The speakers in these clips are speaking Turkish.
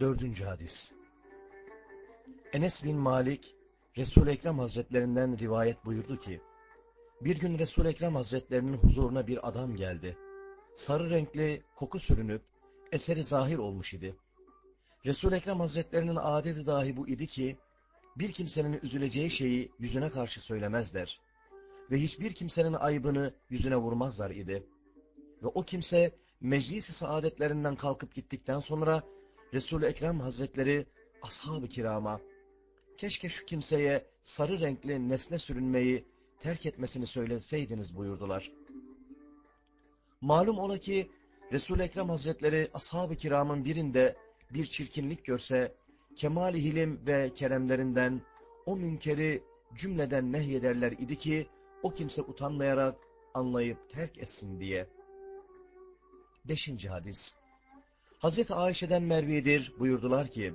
Dördüncü hadis. Enes bin Malik, Resul-i Ekrem Hazretlerinden rivayet buyurdu ki, bir gün Resul-i Ekrem Hazretlerinin huzuruna bir adam geldi. Sarı renkli koku sürünüp, eseri zahir olmuş idi. Resul-i Ekrem Hazretlerinin adeti dahi bu idi ki, bir kimsenin üzüleceği şeyi yüzüne karşı söylemezler. Ve hiçbir kimsenin ayıbını yüzüne vurmazlar idi. Ve o kimse meclis-i saadetlerinden kalkıp gittikten sonra Resul-i Ekrem Hazretleri ashab-ı kirama keşke şu kimseye sarı renkli nesne sürünmeyi terk etmesini söyleseydiniz buyurdular. Malum ola ki Resul-i Ekrem Hazretleri ashab-ı kiramın birinde bir çirkinlik görse kemali hilim ve keremlerinden o münkeri cümleden nehyederler idi ki o kimse utanmayarak anlayıp terk etsin diye. Beşinci hadis. Hazreti Ayşe'den Mervi'dir buyurdular ki,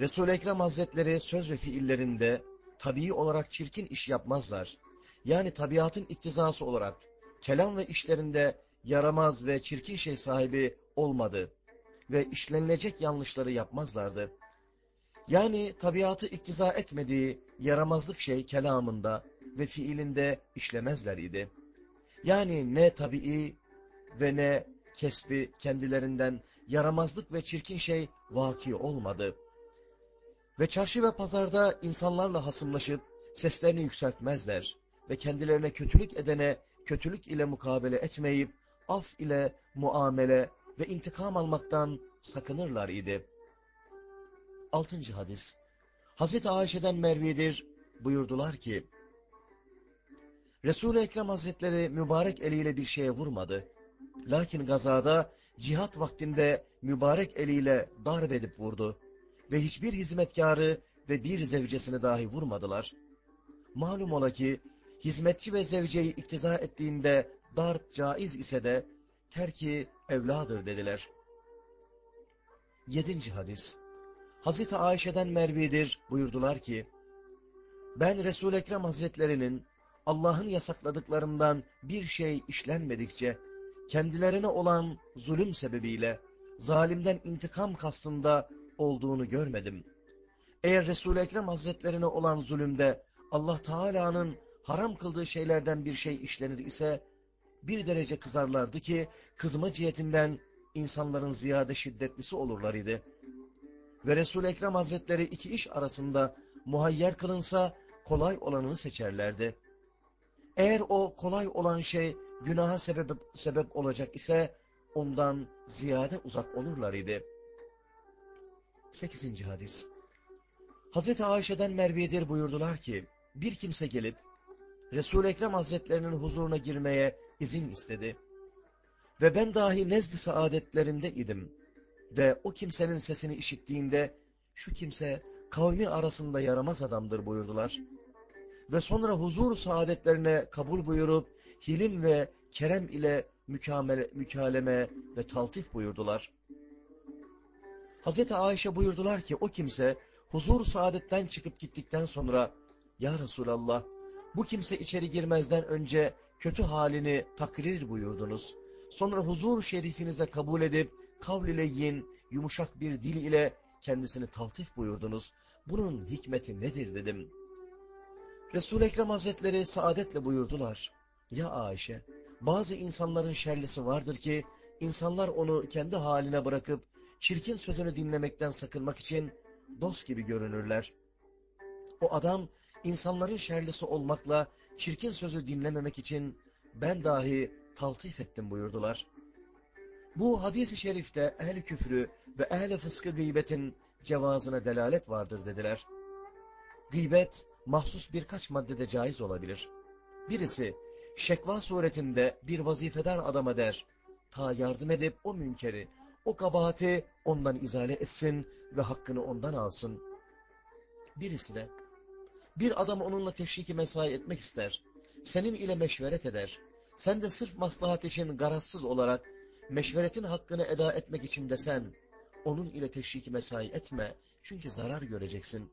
Resul-i Ekrem Hazretleri söz ve fiillerinde tabii olarak çirkin iş yapmazlar. Yani tabiatın iktizası olarak kelam ve işlerinde yaramaz ve çirkin şey sahibi olmadı ve işlenilecek yanlışları yapmazlardı. Yani tabiatı iktiza etmediği yaramazlık şey kelamında ve fiilinde işlemezler idi. Yani ne tabii ve ne kesbi kendilerinden yaramazlık ve çirkin şey vaki olmadı. Ve çarşı ve pazarda insanlarla hasımlaşıp seslerini yükseltmezler ve kendilerine kötülük edene kötülük ile mukabele etmeyip af ile muamele ve intikam almaktan sakınırlar idi. Altıncı hadis. Hazreti Ayşe'den Mervi'dir buyurdular ki, Resul-i Ekrem Hazretleri mübarek eliyle bir şeye vurmadı. Lakin gazada cihat vaktinde mübarek eliyle darp edip vurdu ve hiçbir hizmetkarı ve bir zevcesini dahi vurmadılar. Malum ola ki hizmetçi ve zevceyi iktiza ettiğinde darp caiz ise de terki evladır dediler. Yedinci hadis. Hazreti Ayşe'den Mervi'dir buyurdular ki, ben Resul-i Ekrem Hazretlerinin Allah'ın yasakladıklarından bir şey işlenmedikçe, kendilerine olan zulüm sebebiyle, zalimden intikam kastında olduğunu görmedim. Eğer Resul-i Ekrem Hazretlerine olan zulümde, Allah Teala'nın haram kıldığı şeylerden bir şey işlenir ise, bir derece kızarlardı ki, kızma cihetinden insanların ziyade şiddetlisi olurlar idi. Ve Resul-i Ekrem Hazretleri iki iş arasında muhayyer kılınsa, kolay olanını seçerlerdi. Eğer o kolay olan şey günaha sebep, sebep olacak ise ondan ziyade uzak olurlar idi. 8. hadis Hazreti Ayşe'den Merviye'dir buyurdular ki, bir kimse gelip Resul-i Ekrem Hazretlerinin huzuruna girmeye izin istedi. Ve ben dahi nezd-i saadetlerinde idim. Ve o kimsenin sesini işittiğinde, şu kimse kavmi arasında yaramaz adamdır buyurdular. Ve sonra huzur saadetlerine kabul buyurup, hilim ve kerem ile mükamele, mükaleme ve taltif buyurdular. Hazreti Ayşe buyurdular ki o kimse huzur saadetten çıkıp gittikten sonra Ya Resulallah bu kimse içeri girmezden önce kötü halini takrir buyurdunuz. Sonra huzur şerifinize kabul edip kavl yin yumuşak bir dil ile kendisini taltif buyurdunuz. Bunun hikmeti nedir dedim. Resul-i Ekrem Hazretleri saadetle buyurdular. Ya Ayşe bazı insanların şerlisi vardır ki insanlar onu kendi haline bırakıp çirkin sözünü dinlemekten sakınmak için dost gibi görünürler. O adam insanların şerlisi olmakla çirkin sözü dinlememek için ben dahi taltif ettim buyurdular. Bu hadis-i şerifte ehl küfrü ve ehl fıskı gıybetin cevazına delalet vardır dediler. Gıybet mahsus birkaç maddede caiz olabilir. Birisi şekva suretinde bir vazifedar adama der, ta yardım edip o münkeri, o kabahati ondan izale etsin ve hakkını ondan alsın. Birisi de, bir adam onunla teşriki mesai etmek ister, senin ile meşveret eder, sen de sırf maslahat için garazsız olarak meşveretin hakkını eda etmek için desen, onun ile teşriki mesai etme, çünkü zarar göreceksin.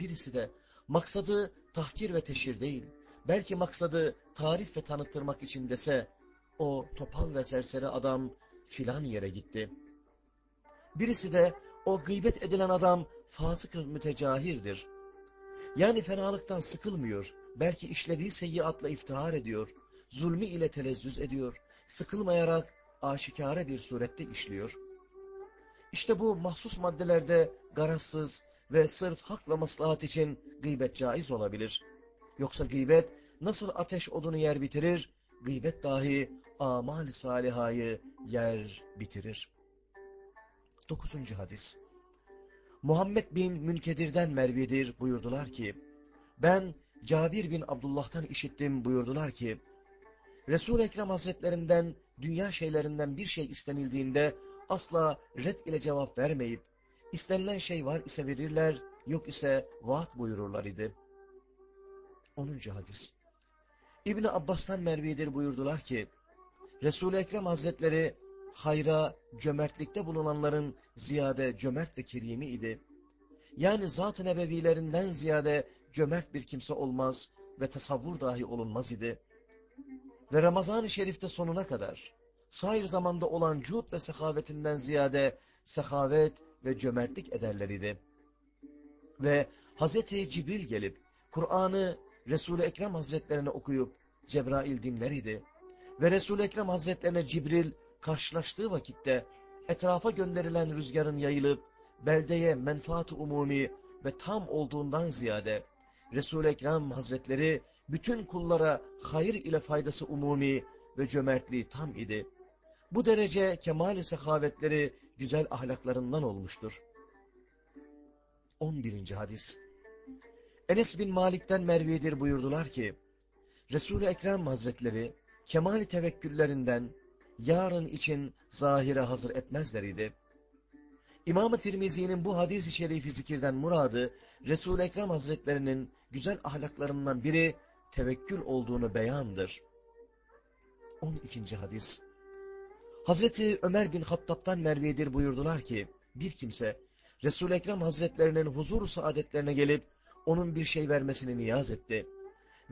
Birisi de, maksadı tahkir ve teşhir değil, belki maksadı tarif ve tanıttırmak için dese, o topal ve serseri adam filan yere gitti. Birisi de O gıybet edilen adam fasık mütecahirdir. Yani fenalıktan sıkılmıyor, belki işlediği seyyiatla iftihar ediyor, zulmü ile telezzüz ediyor, sıkılmayarak aşikare bir surette işliyor. İşte bu mahsus maddelerde garazsız ve sırf hakla maslahat için gıybet caiz olabilir. Yoksa gıybet nasıl ateş odunu yer bitirir, gıybet dahi amal salihayı yer bitirir. Dokuzuncu hadis. Muhammed bin Münkedir'den Mervidir buyurdular ki, ben Cabir bin Abdullah'tan işittim buyurdular ki, Resul-i Ekrem Hazretlerinden dünya şeylerinden bir şey istenildiğinde asla red ile cevap vermeyip, istenilen şey var ise verirler, yok ise vaat buyururlar idi. 10. hadis. İbni Abbas'tan Mervidir buyurdular ki, Resul-i Ekrem Hazretleri hayra, cömertlikte bulunanların ziyade cömert ve kerimi idi. Yani zat-ı nebevilerinden ziyade cömert bir kimse olmaz ve tasavvur dahi olunmaz idi. Ve Ramazan-ı Şerif'te sonuna kadar, sair zamanda olan cud ve sehavetinden ziyade sehavet ve cömertlik ederler idi. Ve Hazreti Cibril gelip, Kur'an'ı Resul-i Ekrem Hazretlerine okuyup, Cebrail dinler idi. Ve Resul-i Ekrem Hazretlerine Cibril karşılaştığı vakitte etrafa gönderilen rüzgarın yayılıp beldeye menfaat umumi ve tam olduğundan ziyade Resul-i Ekrem Hazretleri bütün kullara hayır ile faydası umumi ve cömertliği tam idi. Bu derece kemal-i sehavetleri güzel ahlaklarından olmuştur. 11. hadis Enes bin Malik'ten Mervi'dir buyurdular ki, Resul-i Ekrem Hazretleri kemal-i tevekküllerinden yarın için zahire hazır etmezler idi. İmam-ı Tirmizi'nin bu hadis-i şerifi zikirden muradı, Resul-i Ekrem Hazretlerinin güzel ahlaklarından biri tevekkül olduğunu beyandır. 12. hadis Hazreti Ömer bin Hattab'tan Mervi'dir buyurdular ki, bir kimse Resul-i Ekrem Hazretlerinin huzur saadetlerine gelip onun bir şey vermesini niyaz etti.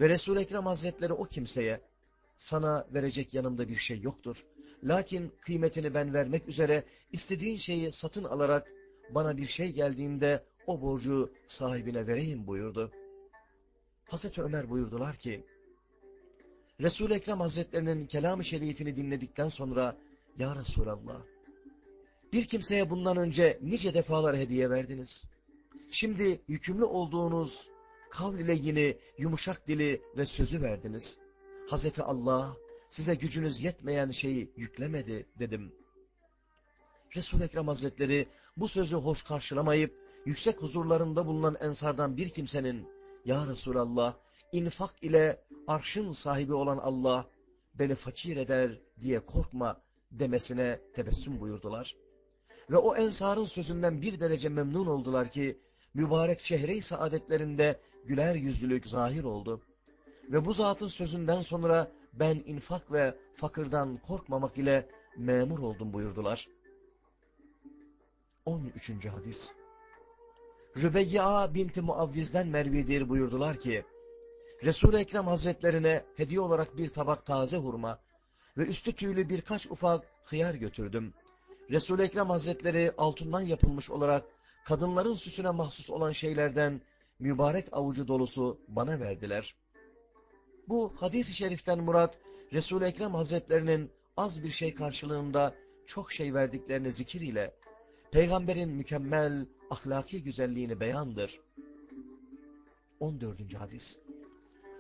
Ve Resul-i Ekrem Hazretleri o kimseye, sana verecek yanımda bir şey yoktur. Lakin kıymetini ben vermek üzere istediğin şeyi satın alarak bana bir şey geldiğinde o borcu sahibine vereyim buyurdu. Hazreti Ömer buyurdular ki, Resul-i Ekrem Hazretlerinin kelam-ı şerifini dinledikten sonra, Ya Resulallah, bir kimseye bundan önce nice defalar hediye verdiniz. Şimdi yükümlü olduğunuz kavl ile yine yumuşak dili ve sözü verdiniz. Hazreti Allah size gücünüz yetmeyen şeyi yüklemedi dedim. Resul-i Ekrem Hazretleri bu sözü hoş karşılamayıp yüksek huzurlarında bulunan ensardan bir kimsenin Ya Resulallah infak ile arşın sahibi olan Allah beni fakir eder diye korkma demesine tebessüm buyurdular. Ve o ensarın sözünden bir derece memnun oldular ki mübarek çehre-i saadetlerinde güler yüzlülük zahir oldu. Ve bu zatın sözünden sonra ben infak ve fakirden korkmamak ile memur oldum buyurdular. 13. hadis Rübeyya binti Muavviz'den Mervidir buyurdular ki, Resul-i Ekrem hazretlerine hediye olarak bir tabak taze hurma ve üstü tüylü birkaç ufak hıyar götürdüm. Resul-i Ekrem hazretleri altından yapılmış olarak kadınların süsüne mahsus olan şeylerden mübarek avucu dolusu bana verdiler. Bu hadis-i şeriften murat, Resul-i Ekrem hazretlerinin az bir şey karşılığında çok şey verdiklerini zikir ile, peygamberin mükemmel ahlaki güzelliğini beyandır. 14. hadis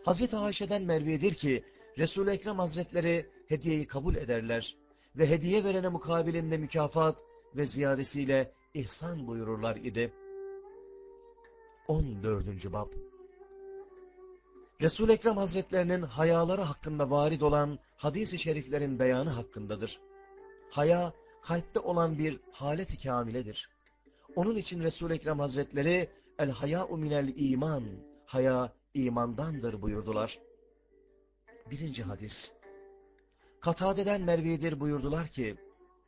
Hazreti Ayşe'den merviyedir ki, Resul-i Ekrem hazretleri hediyeyi kabul ederler ve hediye verene mukabilinde mükafat ve ziyadesiyle ihsan buyururlar idi. 14. Bab Resul-i Ekrem Hazretlerinin hayaları hakkında varid olan hadis-i şeriflerin beyanı hakkındadır. Haya, kalpte olan bir halet-i kamiledir. Onun için Resul-i Ekrem Hazretleri, el-hayâ'u minel iman, haya imandandır buyurdular. Birinci hadis. Katade'den Mervi'dir buyurdular ki,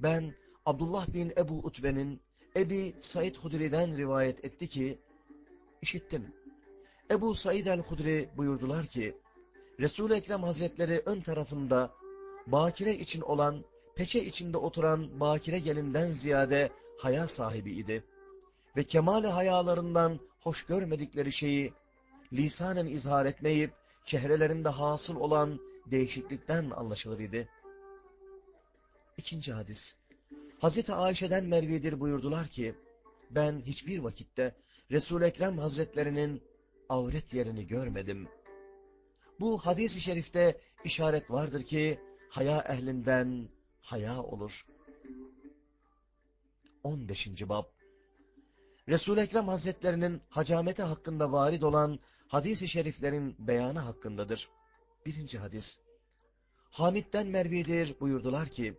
ben Abdullah bin Ebu Utbe'nin Ebi Said Hudri'den rivayet etti ki, işittim. Ebu Said el-Hudri buyurdular ki, Resul-i Ekrem Hazretleri ön tarafında bakire için olan, peçe içinde oturan bakire gelinden ziyade haya sahibi idi. ve kemal hayalarından hoş görmedikleri şeyi lisanen izhar etmeyip çehrelerinde hasıl olan değişiklikten anlaşılır idi. İkinci hadis. Hazreti Ayşe'den Mervidir buyurdular ki, ben hiçbir vakitte Resul-i Ekrem Hazretlerinin avret yerini görmedim. Bu hadis-i şerifte işaret vardır ki, haya ehlinden haya olur. 15. Bab Resul-i Ekrem Hazretlerinin hacameti hakkında varid olan hadis-i şeriflerin beyanı hakkındadır. Birinci hadis. Hamid'den Mervi'dir buyurdular ki,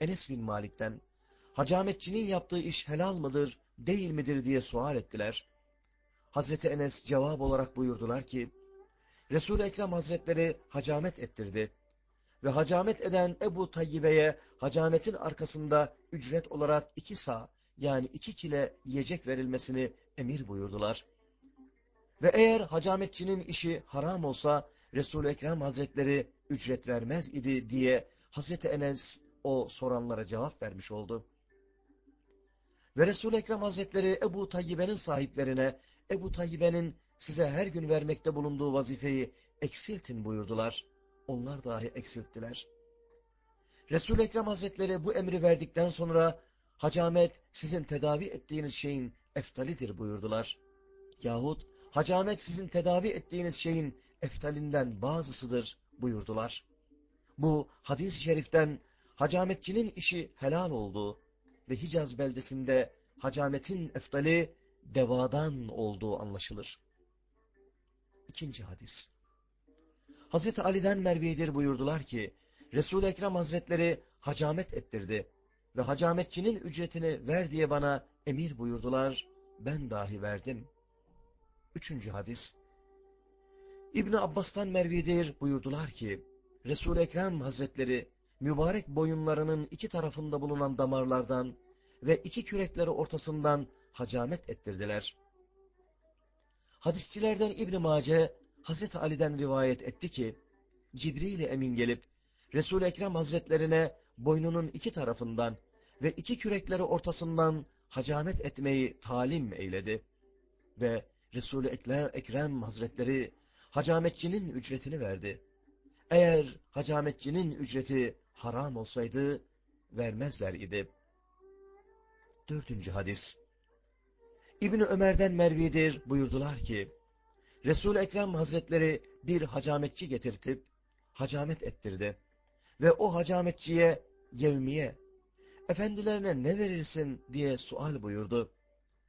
Enes bin Malik'ten, hacametçinin yaptığı iş helal mıdır, değil midir diye sual ettiler. Hazreti Enes cevap olarak buyurdular ki, Resul-i Ekrem Hazretleri hacamet ettirdi ve hacamet eden Ebu Tayyibe'ye hacametin arkasında ücret olarak iki sağ yani iki kile yiyecek verilmesini emir buyurdular. Ve eğer hacametçinin işi haram olsa Resul-i Ekrem Hazretleri ücret vermez idi diye Hazreti Enes o soranlara cevap vermiş oldu. Ve Resul-i Ekrem Hazretleri Ebu Tayyibe'nin sahiplerine Ebu Tayyibe'nin size her gün vermekte bulunduğu vazifeyi eksiltin buyurdular. Onlar dahi eksilttiler. Resul-i Ekrem Hazretleri bu emri verdikten sonra hacamet sizin tedavi ettiğiniz şeyin eftalidir buyurdular. Yahut hacamet sizin tedavi ettiğiniz şeyin eftalinden bazısıdır buyurdular. Bu hadis-i şeriften hacametçinin işi helal olduğu ve Hicaz beldesinde hacametin eftali devadan olduğu anlaşılır. İkinci hadis. Hazreti Ali'den Mervi'dir buyurdular ki, Resul-i Ekrem Hazretleri hacamet ettirdi ve hacametçinin ücretini ver diye bana emir buyurdular, ben dahi verdim. Üçüncü hadis. İbni Abbas'tan Mervi'dir buyurdular ki, Resul-i Ekrem Hazretleri mübarek boyunlarının iki tarafında bulunan damarlardan ve iki kürekleri ortasından hacamet ettirdiler. Hadisçilerden İbn Mace Hazreti Ali'den rivayet etti ki Cibril Emin gelip Resul Ekrem Hazretlerine boynunun iki tarafından ve iki kürekleri ortasından hacamet etmeyi talim eyledi ve Resul Ekrem Hazretleri hacametçinin ücretini verdi. Eğer hacametçinin ücreti haram olsaydı vermezler idi. Dördüncü hadis. İbni Ömer'den Mervi'dir buyurdular ki, Resul-i Ekrem Hazretleri bir hacametçi getirtip, hacamet ettirdi. Ve o hacametçiye yevmiye, efendilerine ne verirsin diye sual buyurdu.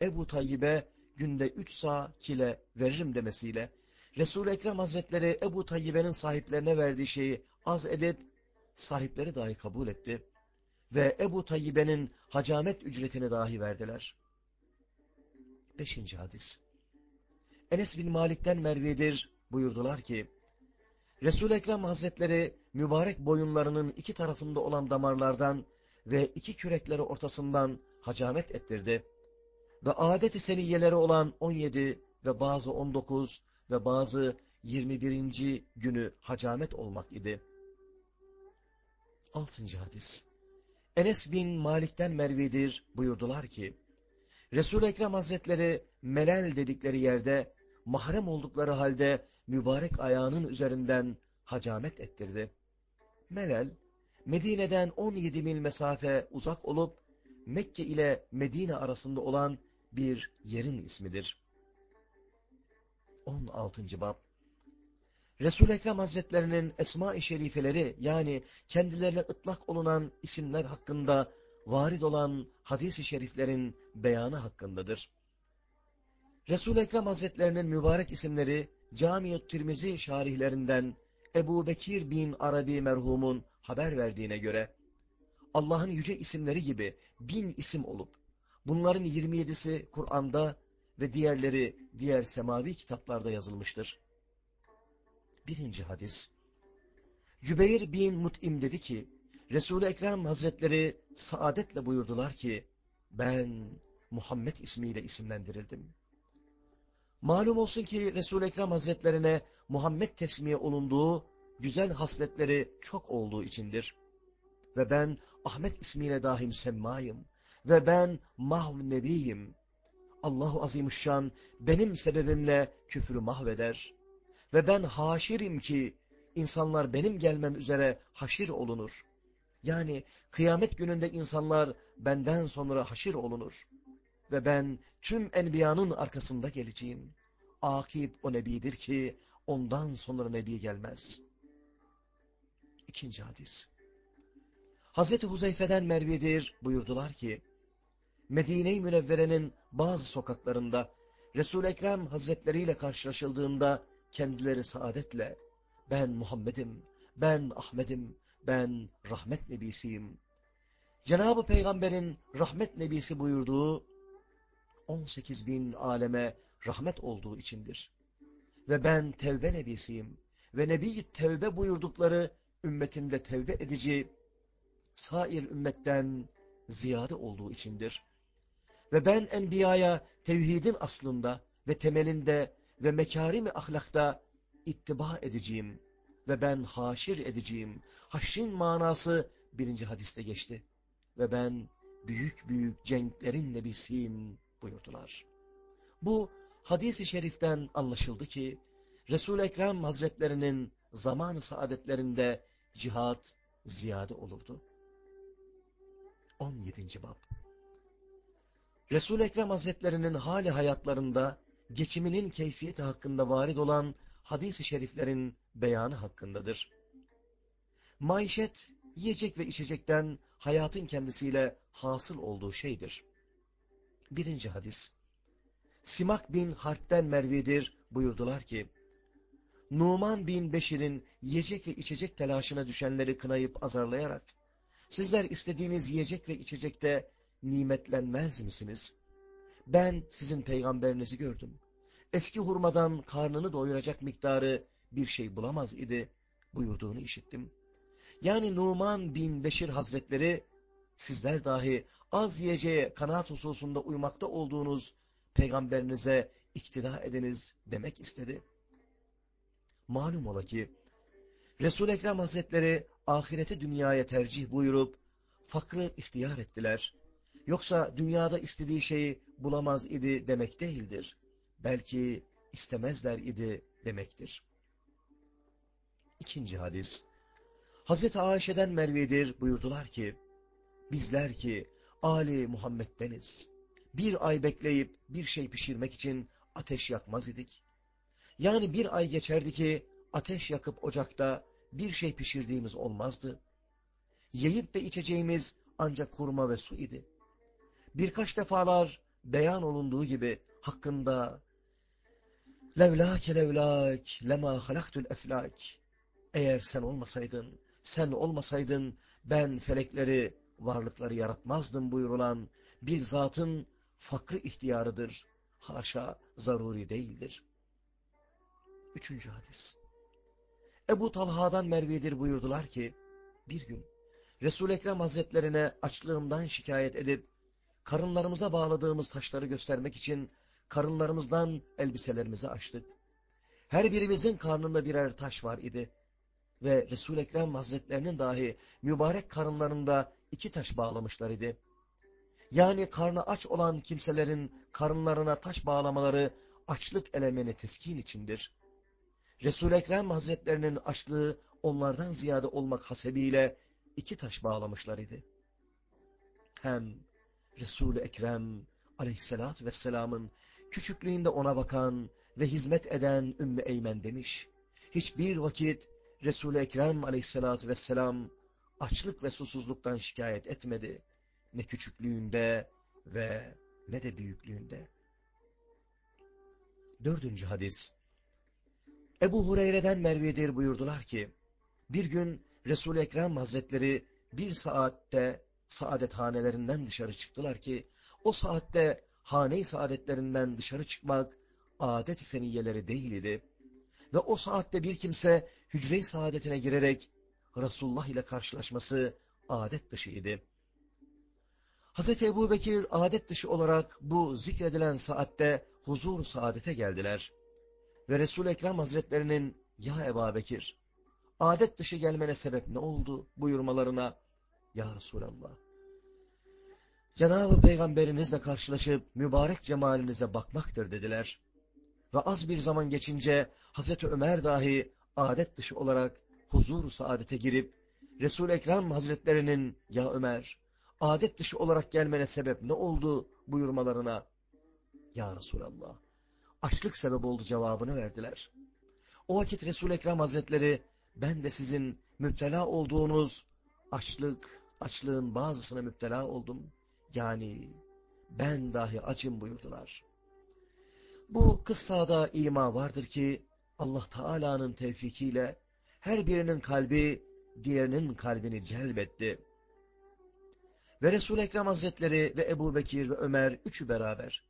Ebu Tayyip'e günde üç sağ kile veririm demesiyle, Resul-i Ekrem Hazretleri Ebu Tayyip'enin sahiplerine verdiği şeyi az edip, sahipleri dahi kabul etti. Ve Ebu Tayyip'enin hacamet ücretini dahi verdiler. Beşinci hadis. Enes bin Malik'ten Mervi'dir buyurdular ki, Resul-i Ekrem Hazretleri mübarek boyunlarının iki tarafında olan damarlardan ve iki kürekleri ortasından hacamet ettirdi. Ve adet-i seniyyeleri olan 17 ve bazı 19 ve bazı 21. günü hacamet olmak idi. 6. hadis Enes bin Malik'ten Mervi'dir buyurdular ki, Resul-i Ekrem Hazretleri melel dedikleri yerde mahrem oldukları halde mübarek ayağının üzerinden hacamet ettirdi. Melel, Medine'den 17 mil mesafe uzak olup Mekke ile Medine arasında olan bir yerin ismidir. 16. Bab Resul-i Ekrem Hazretlerinin Esma-i Şerifeleri yani kendilerine ıtlak olunan isimler hakkında varid olan hadis-i şeriflerin beyanı hakkındadır. Resul-i Ekrem Hazretlerinin mübarek isimleri Cami-i Tirmizi şarihlerinden Ebu Bekir bin Arabi merhumun haber verdiğine göre Allah'ın yüce isimleri gibi bin isim olup bunların 27'si Kur'an'da ve diğerleri diğer semavi kitaplarda yazılmıştır. Birinci hadis Cübeyr bin Mut'im dedi ki Resul-i Ekrem Hazretleri saadetle buyurdular ki ben Muhammed ismiyle isimlendirildim. Malum olsun ki Resul-i Ekrem Hazretlerine Muhammed tesmiye olunduğu, güzel hasletleri çok olduğu içindir. Ve ben Ahmet ismiyle dahi müsemmayım. Ve ben mahv nebiyim. Allahu Azimüşşan benim sebebimle küfrü mahveder. Ve ben haşirim ki insanlar benim gelmem üzere haşir olunur. Yani kıyamet gününde insanlar benden sonra haşir olunur. Ve ben tüm enbiyanın arkasında geleceğim. Akip o nebidir ki ondan sonra nebi gelmez. İkinci hadis. Hazreti Huzeyfe'den Mervidir buyurdular ki, Medine-i Münevvere'nin bazı sokaklarında Resul-i Ekrem Hazretleriyle karşılaşıldığında kendileri saadetle, ben Muhammed'im, ben Ahmet'im, ben rahmet nebisiyim. Cenab-ı Peygamber'in rahmet nebisi buyurduğu 18 bin aleme rahmet olduğu içindir. Ve ben tevbe nebisiyim. Ve Nebi tevbe buyurdukları ümmetinde tevbe edici, sair ümmetten ziyade olduğu içindir. Ve ben enbiyaya tevhidin aslında ve temelinde ve mekarimi ahlakta ittiba edeceğim ve ben haşir edeceğim. Haşrin manası birinci hadiste geçti. Ve ben büyük büyük cenklerin nebisiyim buyurdular. Bu hadis-i şeriften anlaşıldı ki Resul-i Ekrem Hazretlerinin zamanı saadetlerinde cihat ziyade olurdu. 17. Bab Resul-i Ekrem Hazretlerinin hali hayatlarında geçiminin keyfiyeti hakkında varid olan hadis-i şeriflerin beyanı hakkındadır. Maişet, yiyecek ve içecekten hayatın kendisiyle hasıl olduğu şeydir. Birinci hadis. Simak bin Harp'ten Mervidir buyurdular ki, Numan bin Beşir'in yiyecek ve içecek telaşına düşenleri kınayıp azarlayarak, sizler istediğiniz yiyecek ve içecekte nimetlenmez misiniz? Ben sizin peygamberinizi gördüm. Eski hurmadan karnını doyuracak miktarı bir şey bulamaz idi buyurduğunu işittim. Yani Numan bin Beşir Hazretleri, sizler dahi az yiyeceğe kanaat hususunda uymakta olduğunuz peygamberinize iktida ediniz demek istedi. Malum ola ki, Resul-i Ekrem Hazretleri ahireti dünyaya tercih buyurup, fakrı ihtiyar ettiler. Yoksa dünyada istediği şeyi bulamaz idi demek değildir. Belki istemezler idi demektir. İkinci hadis. Hazreti Ayşe'den Mervidir buyurdular ki, bizler ki Ali Muhammed'deniz. Bir ay bekleyip bir şey pişirmek için ateş yakmaz idik. Yani bir ay geçerdi ki ateş yakıp ocakta bir şey pişirdiğimiz olmazdı. Yiyip ve içeceğimiz ancak kurma ve su idi. Birkaç defalar beyan olunduğu gibi hakkında levlâke levlâk lema halaktul eflâk eğer sen olmasaydın, sen olmasaydın ben felekleri, varlıkları yaratmazdım buyurulan bir zatın fakri ihtiyarıdır. Haşa zaruri değildir. Üçüncü hadis. Ebu Talha'dan Mervidir buyurdular ki, bir gün Resul-i Ekrem Hazretlerine açlığımdan şikayet edip, karınlarımıza bağladığımız taşları göstermek için karınlarımızdan elbiselerimizi açtık. Her birimizin karnında birer taş var idi ve Resul-i Ekrem Hazretlerinin dahi mübarek karınlarında iki taş bağlamışlar idi. Yani karnı aç olan kimselerin karınlarına taş bağlamaları açlık elemeni teskin içindir. Resul-i Ekrem Hazretlerinin açlığı onlardan ziyade olmak hasebiyle iki taş bağlamışlar idi. Hem Resul-i Ekrem aleyhissalatü vesselamın küçüklüğünde ona bakan ve hizmet eden Ümmü Eymen demiş. Hiçbir vakit Resul-i Ekrem aleyhissalatü vesselam açlık ve susuzluktan şikayet etmedi. Ne küçüklüğünde ve ne de büyüklüğünde. Dördüncü hadis. Ebu Hureyre'den Merviye'dir buyurdular ki, bir gün Resul-i Ekrem Hazretleri bir saatte saadet hanelerinden dışarı çıktılar ki, o saatte hane-i saadetlerinden dışarı çıkmak adet-i seniyyeleri değil idi. Ve o saatte bir kimse hücre-i saadetine girerek Resulullah ile karşılaşması adet dışı idi. Hz. Ebu Bekir adet dışı olarak bu zikredilen saatte huzur saadete geldiler. Ve Resul-i Ekrem Hazretlerinin ya Ebu Bekir, adet dışı gelmene sebep ne oldu buyurmalarına, Ya Resulallah, Cenab-ı Peygamberinizle karşılaşıp mübarek cemalinize bakmaktır dediler. Ve az bir zaman geçince Hazreti Ömer dahi adet dışı olarak huzur saadete girip Resul-i Ekrem Hazretlerinin ya Ömer adet dışı olarak gelmene sebep ne oldu buyurmalarına ya Resulallah açlık sebep oldu cevabını verdiler. O vakit Resul-i Ekrem Hazretleri ben de sizin müptela olduğunuz açlık, açlığın bazısına müptela oldum. Yani ben dahi acım buyurdular. Bu kıssada ima vardır ki Allah Teala'nın tevfikiyle her birinin kalbi diğerinin kalbini celbetti. Ve Resul-i Ekrem Hazretleri ve Ebu Bekir ve Ömer üçü beraber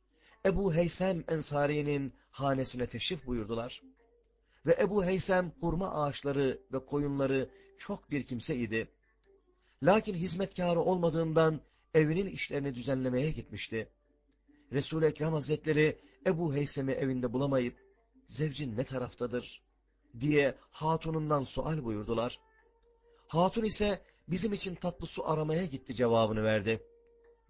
Ebu Heysem Ensari'nin hanesine teşrif buyurdular. Ve Ebu Heysem hurma ağaçları ve koyunları çok bir kimse idi. Lakin hizmetkarı olmadığından evinin işlerini düzenlemeye gitmişti. Resul-i Ekrem Hazretleri Ebu Heysem'i evinde bulamayıp, zevcin ne taraftadır diye hatunundan sual buyurdular. Hatun ise bizim için tatlı su aramaya gitti cevabını verdi.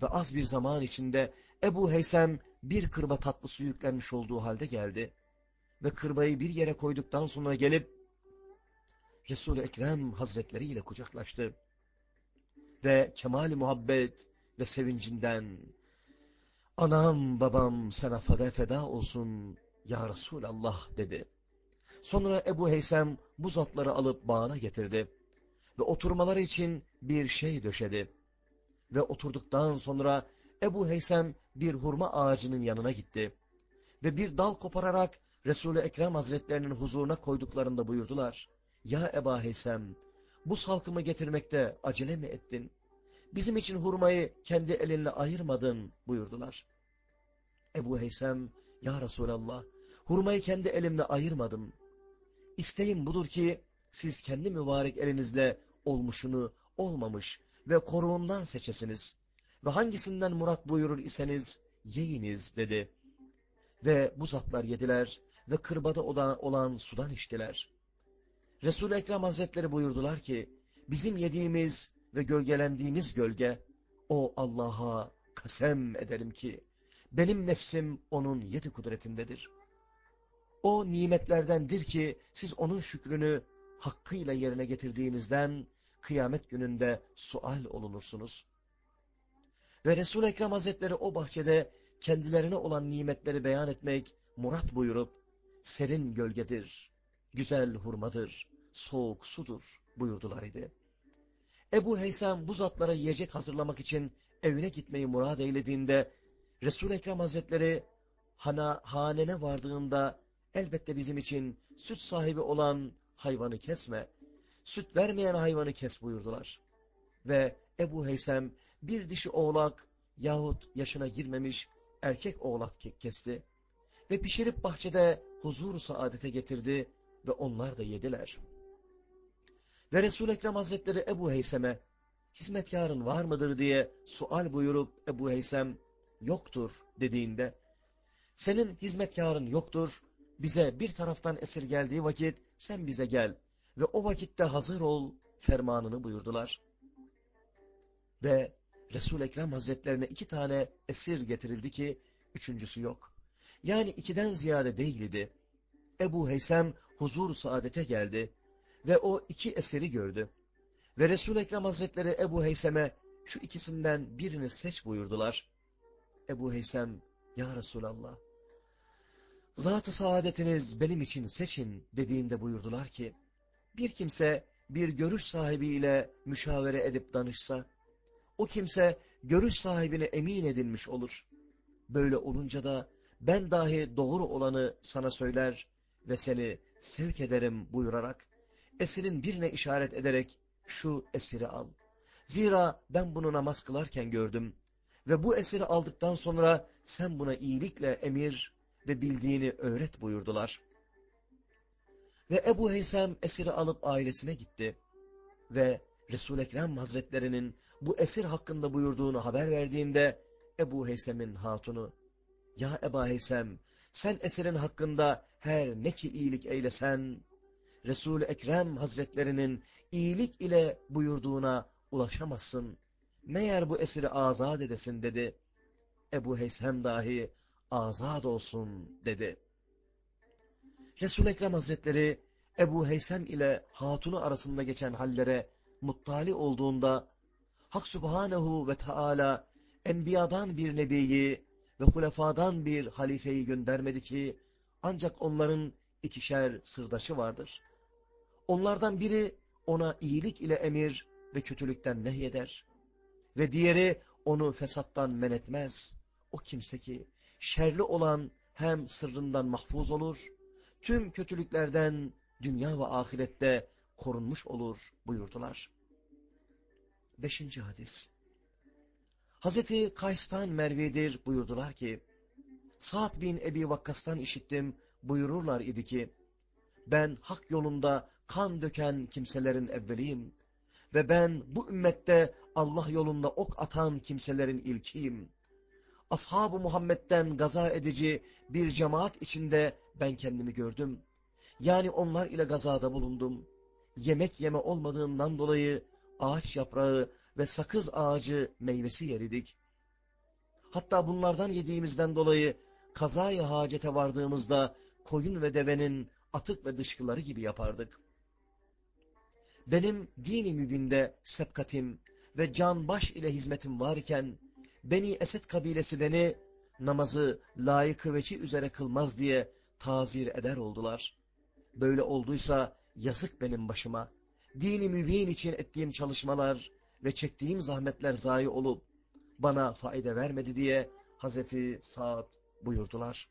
Ve az bir zaman içinde Ebu Heysem bir kırba tatlı su yüklenmiş olduğu halde geldi. Ve kırbayı bir yere koyduktan sonra gelip Resul-i Ekrem Hazretleri ile kucaklaştı. Ve kemali muhabbet ve sevincinden Anam babam sana feda olsun ya Resulallah dedi. Sonra Ebu Heysem bu zatları alıp bağına getirdi ve oturmaları için bir şey döşedi. Ve oturduktan sonra Ebu Heysem bir hurma ağacının yanına gitti. Ve bir dal kopararak Resul-i Ekrem Hazretlerinin huzuruna koyduklarında buyurdular. Ya Ebu Heysem, bu salkımı getirmekte acele mi ettin? Bizim için hurmayı kendi elinle ayırmadın buyurdular. Ebu Heysem, Ya Resulallah, hurmayı kendi elimle ayırmadım. İsteğim budur ki, siz kendi mübarek elinizle olmuşunu olmamış ve koruğundan seçesiniz. Ve hangisinden murat buyurur iseniz yiyiniz dedi. Ve bu zatlar yediler ve kırbada olan sudan içtiler. Resul-i Ekrem Hazretleri buyurdular ki, bizim yediğimiz ve gölgelendiğimiz gölge, o Allah'a kasem ederim ki, benim nefsim onun yedi kudretindedir. O nimetlerdendir ki, siz onun şükrünü hakkıyla yerine getirdiğinizden, kıyamet gününde sual olunursunuz. Ve Resul-i Ekrem Hazretleri o bahçede kendilerine olan nimetleri beyan etmek murat buyurup, serin gölgedir, güzel hurmadır, soğuk sudur buyurdular idi. Ebu Heysem bu zatlara yiyecek hazırlamak için evine gitmeyi murad eylediğinde, Resul-i Ekrem Hazretleri hana, hanene vardığında elbette bizim için süt sahibi olan hayvanı kesme, süt vermeyen hayvanı kes buyurdular. Ve Ebu Heysem bir dişi oğlak yahut yaşına girmemiş erkek oğlak kesti ve pişirip bahçede huzur saadete getirdi ve onlar da yediler. Ve Resul-i Ekrem Hazretleri Ebu Heysem'e hizmetkarın var mıdır diye sual buyurup Ebu Heysem yoktur dediğinde senin hizmetkarın yoktur bize bir taraftan esir geldiği vakit sen bize gel ve o vakitte hazır ol fermanını buyurdular. Ve Resul-i Ekrem Hazretlerine iki tane esir getirildi ki üçüncüsü yok. Yani ikiden ziyade değildi. Ebu Heysem huzur saadete geldi ve o iki eseri gördü. Ve Resul-i Ekrem Hazretleri Ebu Heysem'e şu ikisinden birini seç buyurdular. Ebu Heysem, Ya Resulallah, Zat-ı saadetiniz benim için seçin dediğinde buyurdular ki, bir kimse bir görüş sahibiyle müşavere edip danışsa, o kimse görüş sahibine emin edilmiş olur. Böyle olunca da ben dahi doğru olanı sana söyler ve seni sevk ederim buyurarak, esirin birine işaret ederek şu esiri al. Zira ben bunu namaz kılarken gördüm ve bu esiri aldıktan sonra sen buna iyilikle emir ve bildiğini öğret buyurdular. Ve Ebu Heysem esiri alıp ailesine gitti ve Resul-i Ekrem Hazretlerinin bu esir hakkında buyurduğunu haber verdiğinde Ebu Heysem'in hatunu, Ya Ebu Heysem, sen esirin hakkında her ne ki iyilik eylesen, Resul-i Ekrem Hazretlerinin iyilik ile buyurduğuna ulaşamazsın. meğer bu esiri azat edesin dedi. Ebu Heysem dahi azat olsun dedi. Resul-i Ekrem Hazretleri Ebu Heysem ile hatunu arasında geçen hallere muttali olduğunda Hak Subhanehu ve Teala enbiyadan bir nebiyi ve hulefadan bir halifeyi göndermedi ki ancak onların ikişer sırdaşı vardır. Onlardan biri ona iyilik ile emir ve kötülükten nehyeder. Ve diğeri onu fesattan men etmez. O kimse ki şerli olan hem sırrından mahfuz olur, tüm kötülüklerden dünya ve ahirette korunmuş olur buyurdular. Beşinci hadis. Hazreti Kays'tan Mervi'dir buyurdular ki, Sa'd bin Ebi Vakkas'tan işittim buyururlar idi ki, ben hak yolunda kan döken kimselerin evveliyim ve ben bu ümmette Allah yolunda ok atan kimselerin ilkiyim. Ashab-ı Muhammed'den gaza edici bir cemaat içinde ben kendimi gördüm. Yani onlar ile gazada bulundum. Yemek yeme olmadığından dolayı ağaç yaprağı ve sakız ağacı meyvesi yeridik. Hatta bunlardan yediğimizden dolayı kazayı hacete vardığımızda koyun ve devenin atık ve dışkıları gibi yapardık. Benim dini mübinde sepkatim ve can baş ile hizmetim varken, Beni Esed kabilesi beni namazı layıkı veçi üzere kılmaz diye tazir eder oldular. Böyle olduysa yazık benim başıma. Dini mübin için ettiğim çalışmalar ve çektiğim zahmetler zayi olup bana faide vermedi diye Hazreti Sa'd buyurdular.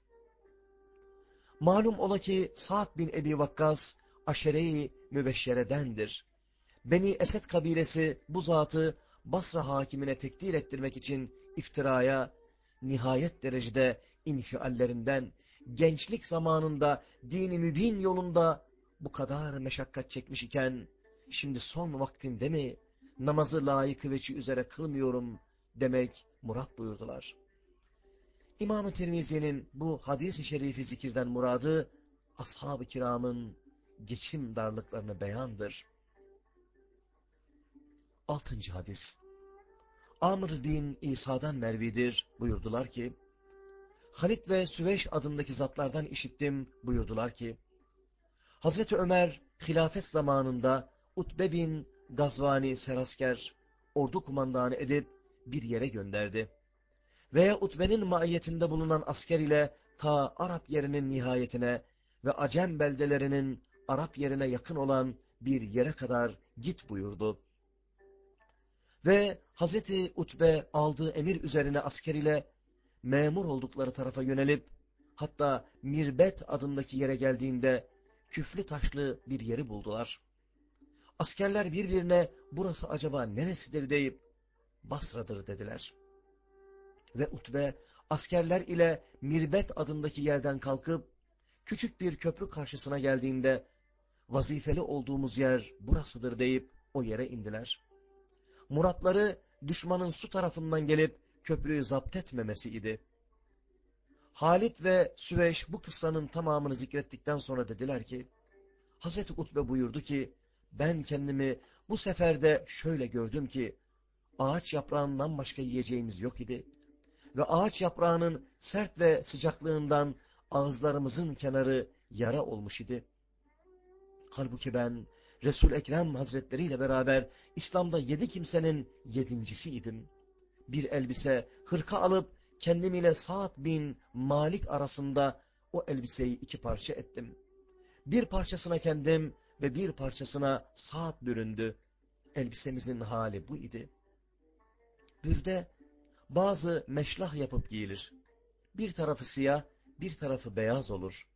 Malum ola ki Sa'd bin Ebi Vakkas aşere-i mübeşşeredendir. Beni Esed kabilesi bu zatı Basra hakimine tekdir ettirmek için iftiraya, nihayet derecede infiallerinden, gençlik zamanında dini mübin yolunda bu kadar meşakkat çekmiş iken, şimdi son vaktinde mi namazı layık veçi üzere kılmıyorum demek murat buyurdular. İmam-ı bu hadis-i şerifi zikirden muradı, ashab-ı kiramın geçim darlıklarını beyandır. Altıncı hadis. Amr bin İsa'dan Mervidir buyurdular ki, Halit ve Süveş adındaki zatlardan işittim buyurdular ki, Hazreti Ömer hilafet zamanında Utbe bin Gazvani Serasker ordu kumandanı edip bir yere gönderdi. Veya Utbe'nin maiyetinde bulunan asker ile ta Arap yerinin nihayetine ve Acem beldelerinin Arap yerine yakın olan bir yere kadar git buyurdu. Ve Hazreti Utbe aldığı emir üzerine asker ile memur oldukları tarafa yönelip, hatta Mirbet adındaki yere geldiğinde küflü taşlı bir yeri buldular. Askerler birbirine burası acaba neresidir deyip Basra'dır dediler. Ve Utbe askerler ile Mirbet adındaki yerden kalkıp küçük bir köprü karşısına geldiğinde vazifeli olduğumuz yer burasıdır deyip o yere indiler. Muratları düşmanın su tarafından gelip köprüyü zapt etmemesi idi. Halit ve Süveyş bu kıssanın tamamını zikrettikten sonra dediler ki, Hazreti Utbe buyurdu ki, ben kendimi bu seferde şöyle gördüm ki, ağaç yaprağından başka yiyeceğimiz yok idi. Ve ağaç yaprağının sert ve sıcaklığından ağızlarımızın kenarı yara olmuş idi. Halbuki ben Resul Ekrem Hazretleri ile beraber İslam'da yedi kimsenin yedincisiydim. Bir elbise, hırka alıp kendim ile Sa'd bin Malik arasında o elbiseyi iki parça ettim. Bir parçasına kendim ve bir parçasına Sa'd büründü. Elbisemizin hali bu idi. Bürde bazı meşlah yapıp giyilir. Bir tarafı siyah, bir tarafı beyaz olur.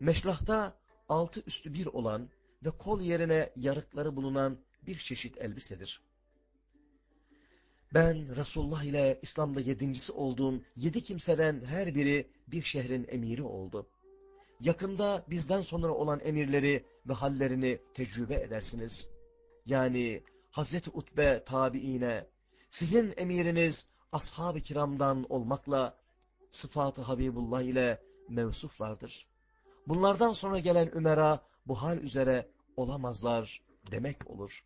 Meşlahta altı üstü bir olan ve kol yerine yarıkları bulunan bir çeşit elbisedir. Ben Resulullah ile İslam'da yedincisi olduğum yedi kimseden her biri bir şehrin emiri oldu. Yakında bizden sonra olan emirleri ve hallerini tecrübe edersiniz. Yani Hazreti Utbe tabiine, sizin emiriniz ashab-ı kiramdan olmakla sıfatı Habibullah ile mevsuflardır. Bunlardan sonra gelen Ümera bu hal üzere olamazlar demek olur.